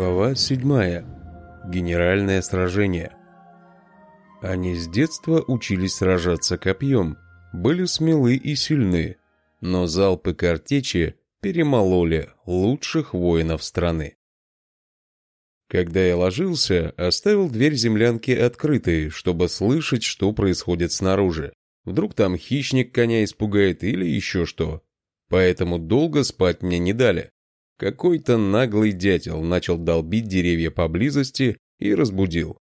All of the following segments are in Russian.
Глава 7. Генеральное сражение. Они с детства учились сражаться копьем, были смелы и сильны, но залпы картечи перемололи лучших воинов страны. Когда я ложился, оставил дверь землянки открытой, чтобы слышать, что происходит снаружи. Вдруг там хищник коня испугает или еще что. Поэтому долго спать мне не дали. Какой-то наглый дятел начал долбить деревья поблизости и разбудил.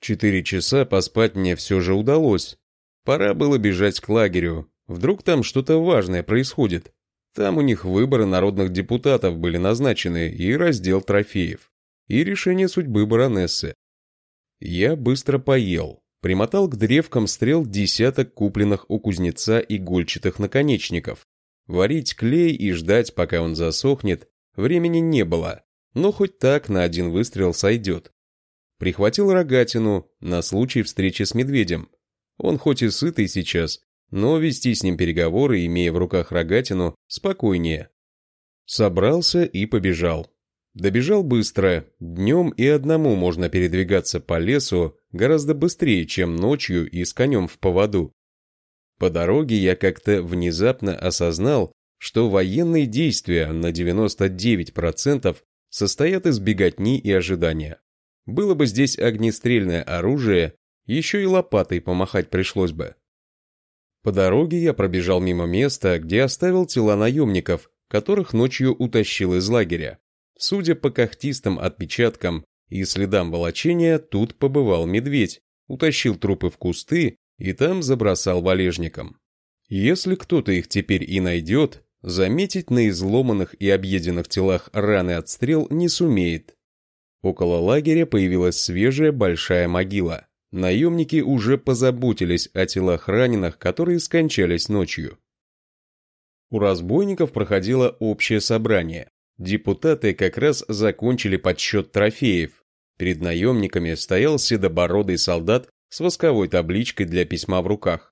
Четыре часа поспать мне все же удалось. Пора было бежать к лагерю. Вдруг там что-то важное происходит. Там у них выборы народных депутатов были назначены и раздел трофеев. И решение судьбы баронессы. Я быстро поел. Примотал к древкам стрел десяток купленных у кузнеца игольчатых наконечников. Варить клей и ждать, пока он засохнет, Времени не было, но хоть так на один выстрел сойдет. Прихватил рогатину на случай встречи с медведем. Он хоть и сытый сейчас, но вести с ним переговоры, имея в руках рогатину, спокойнее. Собрался и побежал. Добежал быстро, днем и одному можно передвигаться по лесу гораздо быстрее, чем ночью и с конем в поводу. По дороге я как-то внезапно осознал, что военные действия на 99% состоят из беготни и ожидания. Было бы здесь огнестрельное оружие, еще и лопатой помахать пришлось бы. По дороге я пробежал мимо места, где оставил тела наемников, которых ночью утащил из лагеря. Судя по когтистым отпечаткам и следам волочения, тут побывал медведь, утащил трупы в кусты и там забросал валежником. Если кто-то их теперь и найдет, Заметить на изломанных и объеденных телах раны от стрел не сумеет. Около лагеря появилась свежая большая могила. Наемники уже позаботились о телах раненых, которые скончались ночью. У разбойников проходило общее собрание. Депутаты как раз закончили подсчет трофеев. Перед наемниками стоял седобородый солдат с восковой табличкой для письма в руках.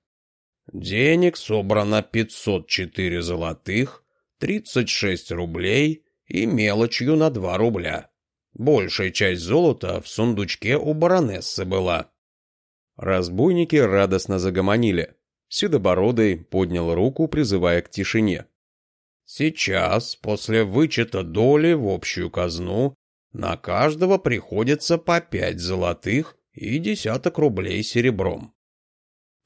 Денег собрано 504 золотых, 36 рублей и мелочью на 2 рубля. Большая часть золота в сундучке у баронессы была. Разбойники радостно загомонили. Седобородый поднял руку, призывая к тишине. Сейчас, после вычета доли в общую казну, на каждого приходится по пять золотых и десяток рублей серебром.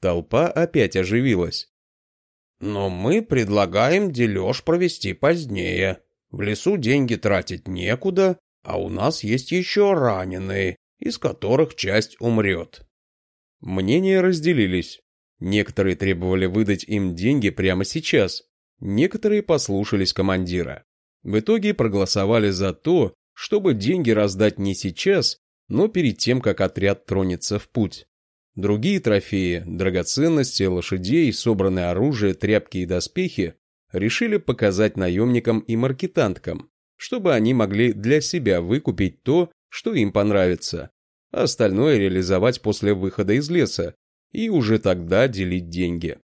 Толпа опять оживилась. «Но мы предлагаем дележ провести позднее. В лесу деньги тратить некуда, а у нас есть еще раненые, из которых часть умрет». Мнения разделились. Некоторые требовали выдать им деньги прямо сейчас, некоторые послушались командира. В итоге проголосовали за то, чтобы деньги раздать не сейчас, но перед тем, как отряд тронется в путь. Другие трофеи, драгоценности, лошадей, собранное оружие, тряпки и доспехи решили показать наемникам и маркетанткам, чтобы они могли для себя выкупить то, что им понравится, а остальное реализовать после выхода из леса и уже тогда делить деньги.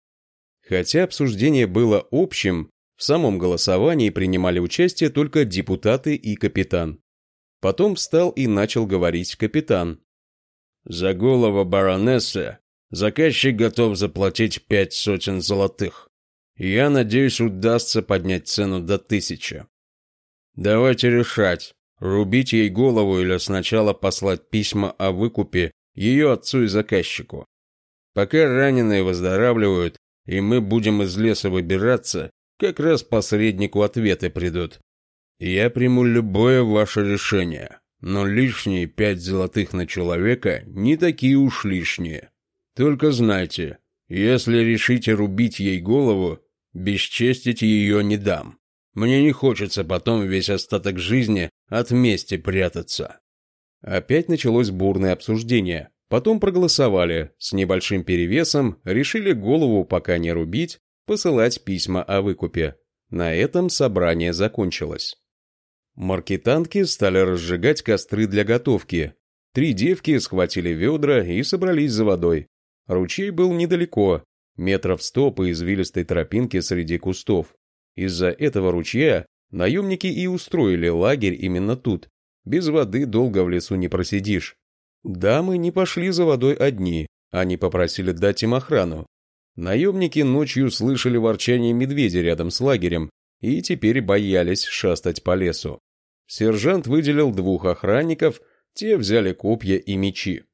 Хотя обсуждение было общим, в самом голосовании принимали участие только депутаты и капитан. Потом встал и начал говорить капитан, за голову баронессы заказчик готов заплатить пять сотен золотых. Я надеюсь, удастся поднять цену до тысячи. Давайте решать, рубить ей голову или сначала послать письма о выкупе ее отцу и заказчику. Пока раненые выздоравливают, и мы будем из леса выбираться, как раз посреднику ответы придут. Я приму любое ваше решение. Но лишние пять золотых на человека не такие уж лишние. Только знайте, если решите рубить ей голову, бесчестить ее не дам. Мне не хочется потом весь остаток жизни от мести прятаться. Опять началось бурное обсуждение. Потом проголосовали, с небольшим перевесом, решили голову пока не рубить, посылать письма о выкупе. На этом собрание закончилось. Маркетантки стали разжигать костры для готовки. Три девки схватили ведра и собрались за водой. Ручей был недалеко, метров сто по извилистой тропинке среди кустов. Из-за этого ручья наемники и устроили лагерь именно тут. Без воды долго в лесу не просидишь. Дамы не пошли за водой одни, они попросили дать им охрану. Наемники ночью слышали ворчание медведя рядом с лагерем и теперь боялись шастать по лесу. Сержант выделил двух охранников, те взяли копья и мечи.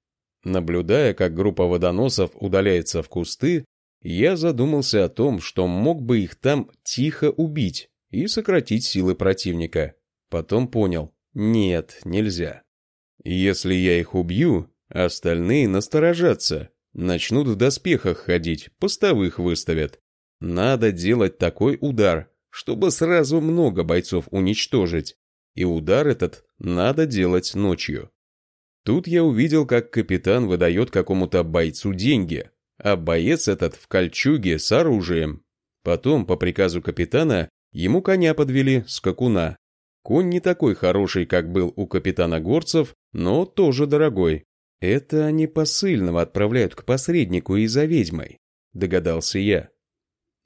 Наблюдая, как группа водоносов удаляется в кусты, я задумался о том, что мог бы их там тихо убить и сократить силы противника. Потом понял, нет, нельзя. Если я их убью, остальные насторожатся, начнут в доспехах ходить, постовых выставят. Надо делать такой удар, чтобы сразу много бойцов уничтожить. И удар этот надо делать ночью. Тут я увидел, как капитан выдает какому-то бойцу деньги, а боец этот в кольчуге с оружием. Потом, по приказу капитана, ему коня подвели, скакуна. Конь не такой хороший, как был у капитана Горцев, но тоже дорогой. Это они посыльного отправляют к посреднику и за ведьмой, догадался я.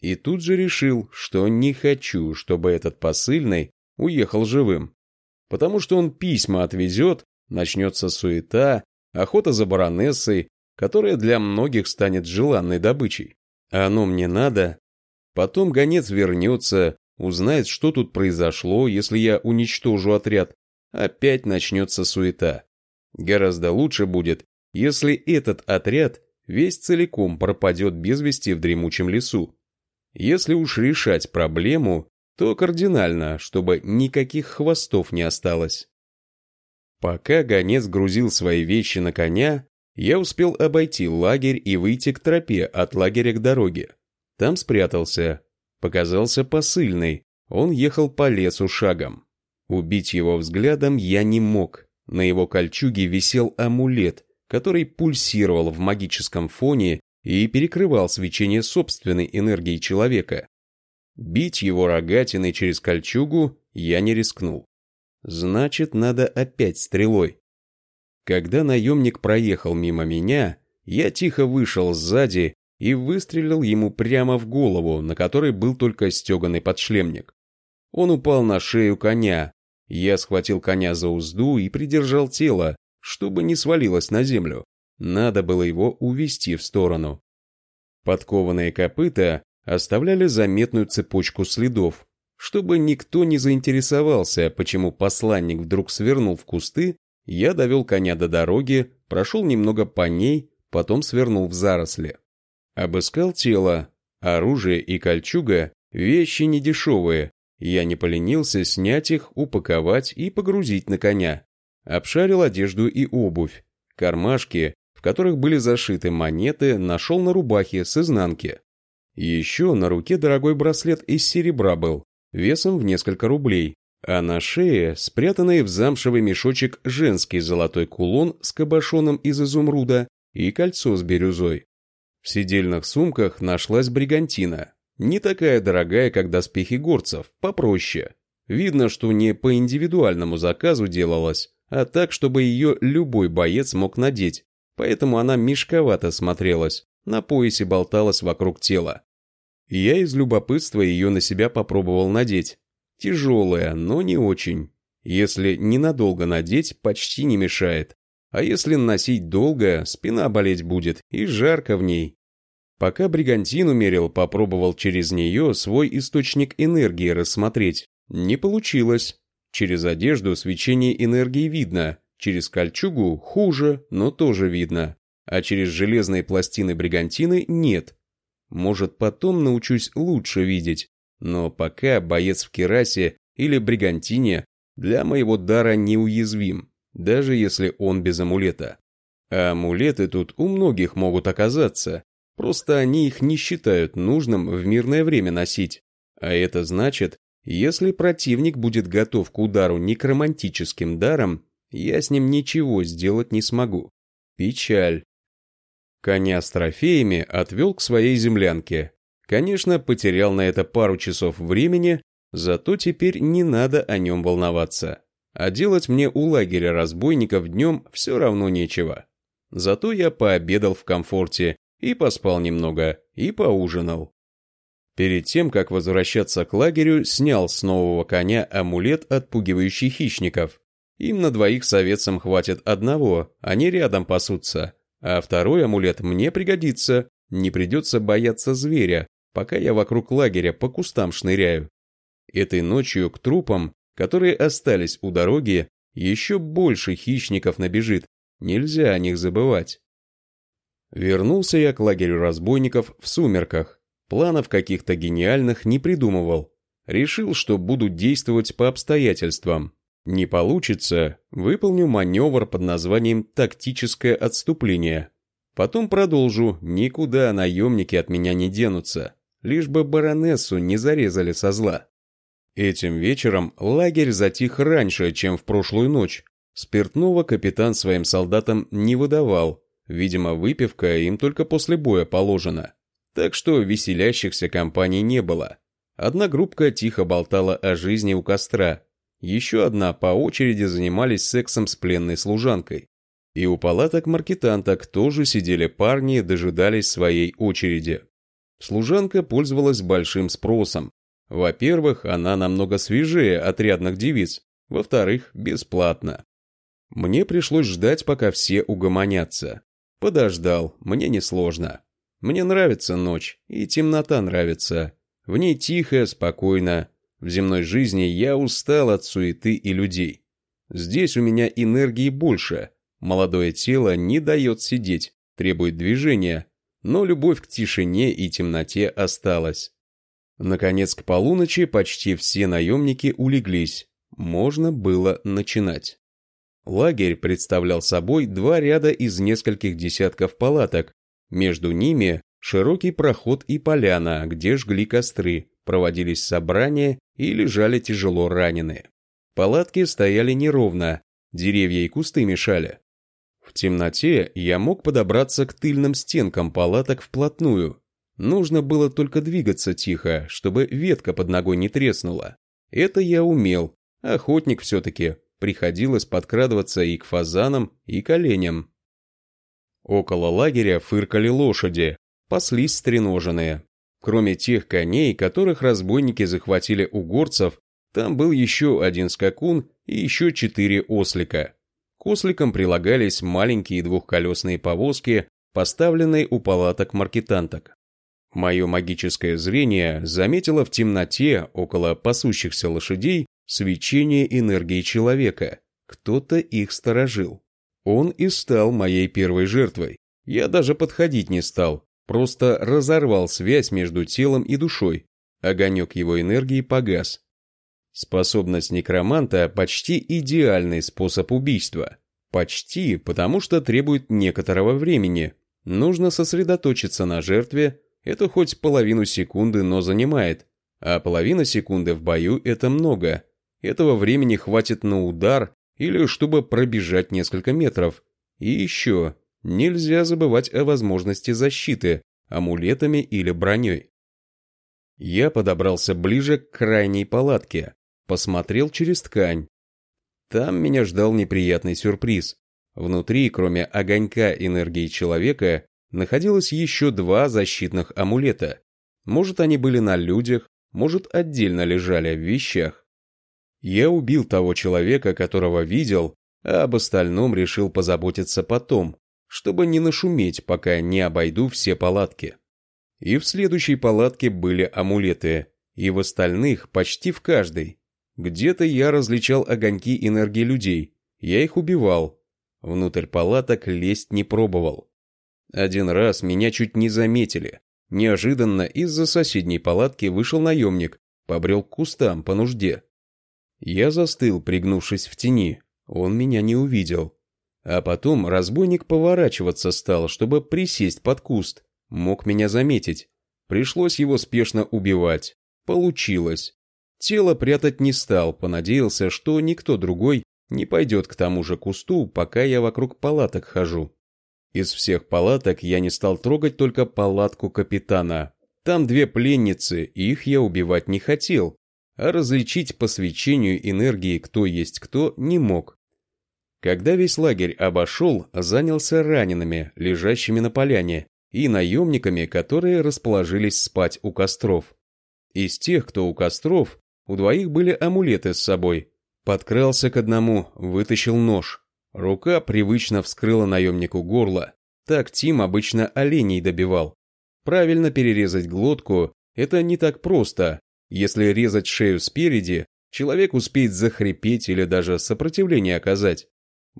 И тут же решил, что не хочу, чтобы этот посыльный уехал живым. Потому что он письма отвезет, начнется суета, охота за баронессой, которая для многих станет желанной добычей. А оно мне надо. Потом гонец вернется, узнает, что тут произошло, если я уничтожу отряд. Опять начнется суета. Гораздо лучше будет, если этот отряд весь целиком пропадет без вести в дремучем лесу. Если уж решать проблему, то кардинально, чтобы никаких хвостов не осталось. Пока гонец грузил свои вещи на коня, я успел обойти лагерь и выйти к тропе от лагеря к дороге. Там спрятался. Показался посыльный. Он ехал по лесу шагом. Убить его взглядом я не мог. На его кольчуге висел амулет, который пульсировал в магическом фоне и перекрывал свечение собственной энергии человека. Бить его рогатиной через кольчугу я не рискнул. Значит, надо опять стрелой. Когда наемник проехал мимо меня, я тихо вышел сзади и выстрелил ему прямо в голову, на которой был только стеганый подшлемник. Он упал на шею коня. Я схватил коня за узду и придержал тело, чтобы не свалилось на землю. Надо было его увести в сторону. Подкованные копыта оставляли заметную цепочку следов, чтобы никто не заинтересовался, почему посланник вдруг свернул в кусты я довел коня до дороги, прошел немного по ней, потом свернул в заросли. Обыскал тело. Оружие и кольчуга – вещи недешевые. Я не поленился снять их, упаковать и погрузить на коня. Обшарил одежду и обувь. Кармашки, в которых были зашиты монеты, нашел на рубахе с изнанки. Еще на руке дорогой браслет из серебра был, весом в несколько рублей, а на шее спрятанный в замшевый мешочек женский золотой кулон с кабошоном из изумруда и кольцо с бирюзой. В сидельных сумках нашлась бригантина. Не такая дорогая, как доспехи горцев, попроще. Видно, что не по индивидуальному заказу делалась, а так, чтобы ее любой боец мог надеть, поэтому она мешковато смотрелась, на поясе болталась вокруг тела. Я из любопытства ее на себя попробовал надеть, Тяжелая, но не очень. Если ненадолго надеть, почти не мешает. А если носить долго, спина болеть будет и жарко в ней. Пока бригантину мерил, попробовал через нее свой источник энергии рассмотреть. Не получилось. Через одежду свечение энергии видно, через кольчугу хуже, но тоже видно, а через железные пластины бригантины нет. Может, потом научусь лучше видеть. Но пока боец в керасе или бригантине для моего дара неуязвим, даже если он без амулета. А амулеты тут у многих могут оказаться, просто они их не считают нужным в мирное время носить. А это значит, если противник будет готов к удару некромантическим даром, я с ним ничего сделать не смогу. Печаль. Коня с трофеями отвел к своей землянке, Конечно, потерял на это пару часов времени, зато теперь не надо о нем волноваться. А делать мне у лагеря разбойников днем все равно нечего. Зато я пообедал в комфорте, и поспал немного, и поужинал. Перед тем, как возвращаться к лагерю, снял с нового коня амулет, отпугивающий хищников. Им на двоих советцам хватит одного, они рядом пасутся. А второй амулет мне пригодится, не придется бояться зверя, пока я вокруг лагеря по кустам шныряю. Этой ночью к трупам, которые остались у дороги, еще больше хищников набежит, нельзя о них забывать. Вернулся я к лагерю разбойников в сумерках. Планов каких-то гениальных не придумывал. Решил, что буду действовать по обстоятельствам. Не получится, выполню маневр под названием «тактическое отступление». Потом продолжу, никуда наемники от меня не денутся, лишь бы баронессу не зарезали со зла. Этим вечером лагерь затих раньше, чем в прошлую ночь. Спиртного капитан своим солдатам не выдавал, видимо, выпивка им только после боя положена. Так что веселящихся компаний не было. Одна группка тихо болтала о жизни у костра, еще одна по очереди занимались сексом с пленной служанкой. И у палаток маркетанток тоже сидели парни и дожидались своей очереди. Служанка пользовалась большим спросом. Во-первых, она намного свежее отрядных девиц. Во-вторых, бесплатно. Мне пришлось ждать, пока все угомонятся. Подождал, мне несложно. Мне нравится ночь, и темнота нравится. В ней тихо, спокойно, в земной жизни я устал от суеты и людей. Здесь у меня энергии больше. Молодое тело не дает сидеть, требует движения, но любовь к тишине и темноте осталась. Наконец, к полуночи почти все наемники улеглись. Можно было начинать. Лагерь представлял собой два ряда из нескольких десятков палаток. Между ними широкий проход и поляна, где жгли костры, проводились собрания и лежали тяжело раненые. Палатки стояли неровно, деревья и кусты мешали. В темноте я мог подобраться к тыльным стенкам палаток вплотную. Нужно было только двигаться тихо, чтобы ветка под ногой не треснула. Это я умел. Охотник все-таки. Приходилось подкрадываться и к фазанам, и к оленям. Около лагеря фыркали лошади, паслись стреноженные. Кроме тех коней, которых разбойники захватили у горцев, там был еще один скакун и еще четыре ослика. К осликам прилагались маленькие двухколесные повозки, поставленные у палаток маркетанток. Мое магическое зрение заметило в темноте около пасущихся лошадей свечение энергии человека. Кто-то их сторожил. Он и стал моей первой жертвой. Я даже подходить не стал, просто разорвал связь между телом и душой. Огонек его энергии погас. Способность некроманта – почти идеальный способ убийства. Почти, потому что требует некоторого времени. Нужно сосредоточиться на жертве, это хоть половину секунды, но занимает. А половина секунды в бою – это много. Этого времени хватит на удар или чтобы пробежать несколько метров. И еще, Нельзя забывать о возможности защиты, амулетами или броней. Я подобрался ближе к крайней палатке, посмотрел через ткань. Там меня ждал неприятный сюрприз. Внутри, кроме огонька энергии человека, находилось еще два защитных амулета. Может, они были на людях, может, отдельно лежали в вещах. Я убил того человека, которого видел, а об остальном решил позаботиться потом, чтобы не нашуметь, пока не обойду все палатки. И в следующей палатке были амулеты, и в остальных почти в каждой. Где-то я различал огоньки энергии людей, я их убивал. Внутрь палаток лезть не пробовал. Один раз меня чуть не заметили. Неожиданно из-за соседней палатки вышел наемник, побрел к кустам по нужде. Я застыл, пригнувшись в тени. Он меня не увидел. А потом разбойник поворачиваться стал, чтобы присесть под куст. Мог меня заметить. Пришлось его спешно убивать. Получилось. Тело прятать не стал, понадеялся, что никто другой не пойдет к тому же кусту, пока я вокруг палаток хожу. Из всех палаток я не стал трогать только палатку капитана. Там две пленницы, их я убивать не хотел, а различить по свечению энергии кто есть кто не мог. Когда весь лагерь обошел, занялся ранеными, лежащими на поляне, и наемниками, которые расположились спать у костров. Из тех, кто у костров, у двоих были амулеты с собой. Подкрался к одному, вытащил нож. Рука привычно вскрыла наемнику горло. Так Тим обычно оленей добивал. Правильно перерезать глотку – это не так просто. Если резать шею спереди, человек успеет захрипеть или даже сопротивление оказать.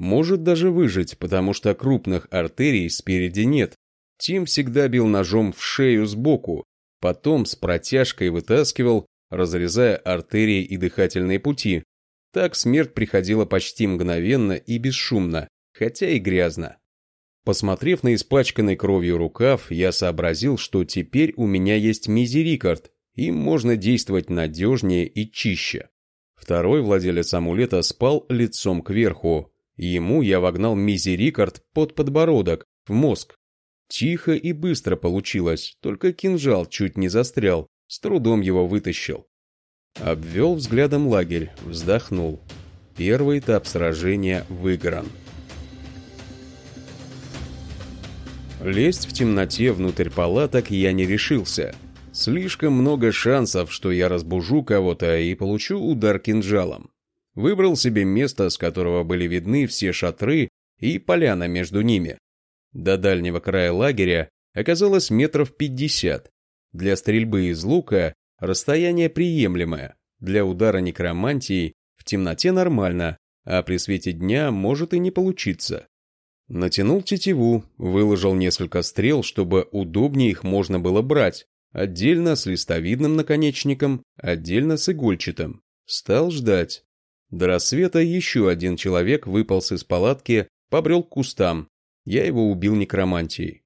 Может даже выжить, потому что крупных артерий спереди нет. Тим всегда бил ножом в шею сбоку, потом с протяжкой вытаскивал, разрезая артерии и дыхательные пути. Так смерть приходила почти мгновенно и бесшумно, хотя и грязно. Посмотрев на испачканный кровью рукав, я сообразил, что теперь у меня есть мизерикард, им можно действовать надежнее и чище. Второй владелец амулета спал лицом кверху. Ему я вогнал мизерикард под подбородок, в мозг. Тихо и быстро получилось, только кинжал чуть не застрял, с трудом его вытащил. Обвел взглядом лагерь, вздохнул. Первый этап сражения выигран. Лезть в темноте внутрь палаток я не решился. Слишком много шансов, что я разбужу кого-то и получу удар кинжалом. Выбрал себе место, с которого были видны все шатры и поляна между ними. До дальнего края лагеря оказалось метров пятьдесят. Для стрельбы из лука расстояние приемлемое, для удара некромантией в темноте нормально, а при свете дня может и не получиться. Натянул тетиву, выложил несколько стрел, чтобы удобнее их можно было брать, отдельно с листовидным наконечником, отдельно с игольчатым. Стал ждать. До рассвета еще один человек выполз из палатки, побрел к кустам. Я его убил некромантией.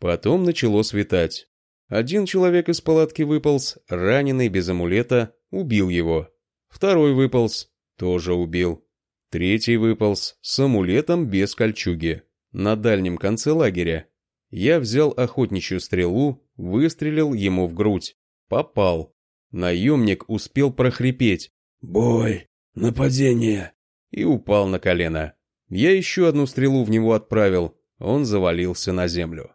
Потом начало светать. Один человек из палатки выполз, раненый без амулета, убил его. Второй выполз, тоже убил. Третий выполз с амулетом без кольчуги. На дальнем конце лагеря. Я взял охотничью стрелу, выстрелил ему в грудь. Попал. Наемник успел прохрипеть. «Бой! Нападение!» И упал на колено. Я еще одну стрелу в него отправил. Он завалился на землю.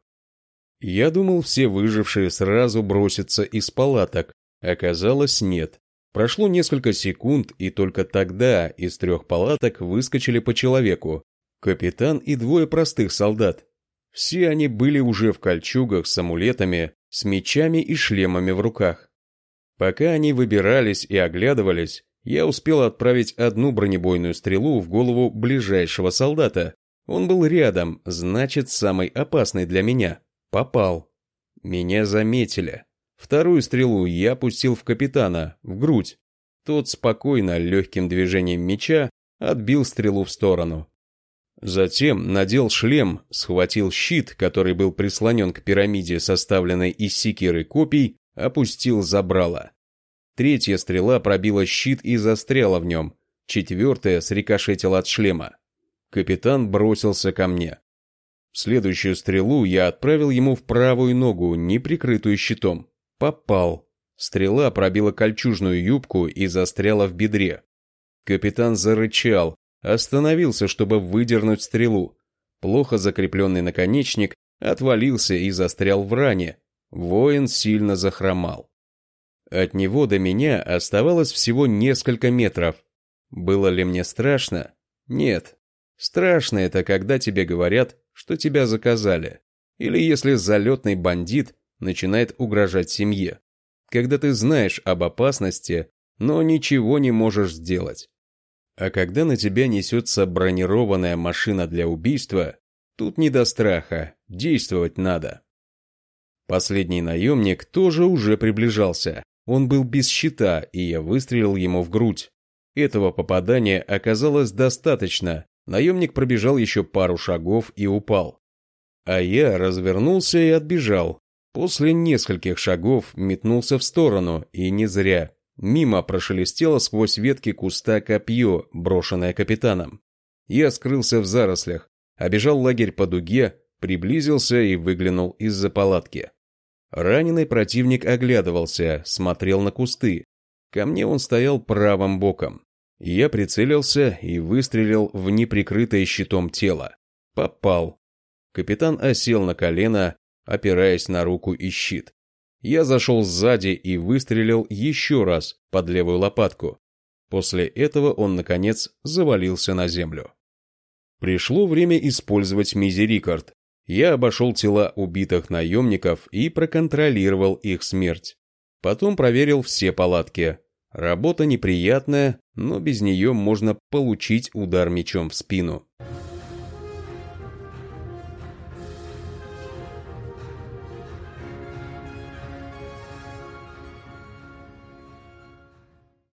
Я думал, все выжившие сразу бросятся из палаток. Оказалось, нет. Прошло несколько секунд, и только тогда из трех палаток выскочили по человеку. Капитан и двое простых солдат. Все они были уже в кольчугах с амулетами, с мечами и шлемами в руках. Пока они выбирались и оглядывались, я успел отправить одну бронебойную стрелу в голову ближайшего солдата. Он был рядом, значит, самый опасный для меня. Попал. Меня заметили. Вторую стрелу я пустил в капитана, в грудь. Тот спокойно, легким движением меча, отбил стрелу в сторону. Затем надел шлем, схватил щит, который был прислонен к пирамиде, составленной из секиры копий, опустил забрало. Третья стрела пробила щит и застряла в нем, четвертая срикошетила от шлема. Капитан бросился ко мне. Следующую стрелу я отправил ему в правую ногу, не прикрытую щитом. Попал. Стрела пробила кольчужную юбку и застряла в бедре. Капитан зарычал, остановился, чтобы выдернуть стрелу. Плохо закрепленный наконечник отвалился и застрял в ране. Воин сильно захромал. От него до меня оставалось всего несколько метров. Было ли мне страшно? Нет. Страшно это, когда тебе говорят, что тебя заказали. Или если залетный бандит начинает угрожать семье. Когда ты знаешь об опасности, но ничего не можешь сделать. А когда на тебя несется бронированная машина для убийства, тут не до страха, действовать надо. Последний наемник тоже уже приближался. Он был без щита, и я выстрелил ему в грудь. Этого попадания оказалось достаточно. Наемник пробежал еще пару шагов и упал. А я развернулся и отбежал, После нескольких шагов метнулся в сторону, и не зря. Мимо прошелестело сквозь ветки куста копье, брошенное капитаном. Я скрылся в зарослях, обежал лагерь по дуге, приблизился и выглянул из-за палатки. Раненый противник оглядывался, смотрел на кусты. Ко мне он стоял правым боком. Я прицелился и выстрелил в неприкрытое щитом тело. Попал. Капитан осел на колено, опираясь на руку и щит. Я зашел сзади и выстрелил еще раз под левую лопатку. После этого он, наконец, завалился на землю. Пришло время использовать мизерикорд. Я обошел тела убитых наемников и проконтролировал их смерть. Потом проверил все палатки. Работа неприятная, но без нее можно получить удар мечом в спину.